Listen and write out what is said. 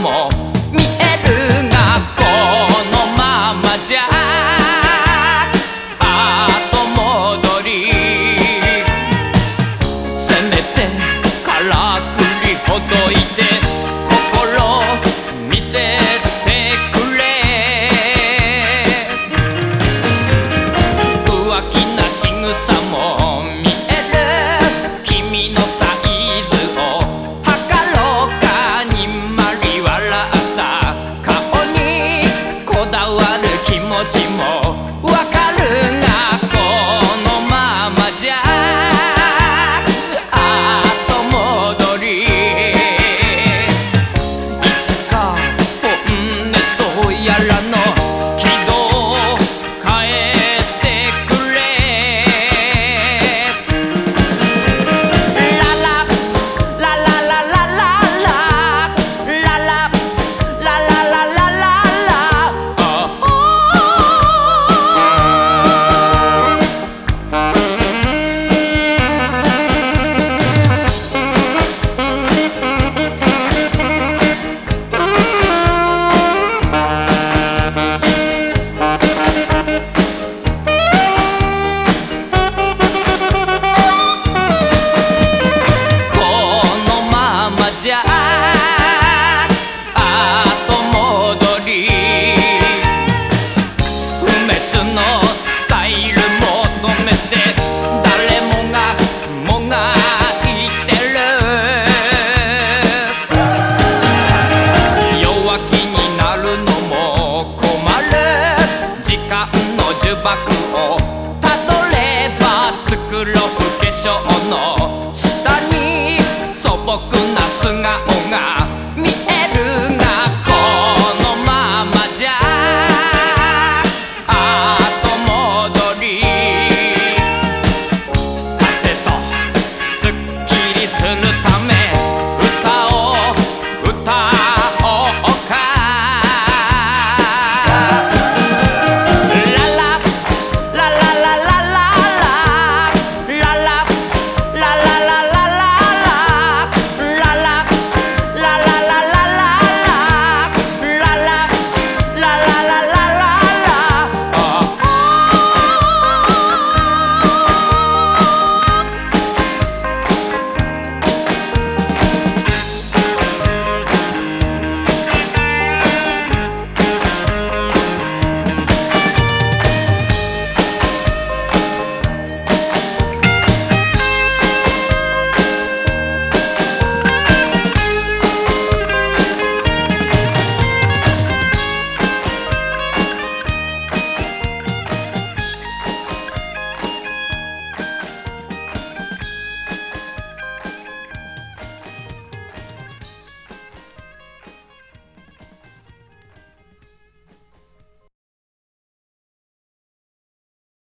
も見えるがこのままじゃ後戻りせめてからくりほどいてをたどれば作ろう化粧の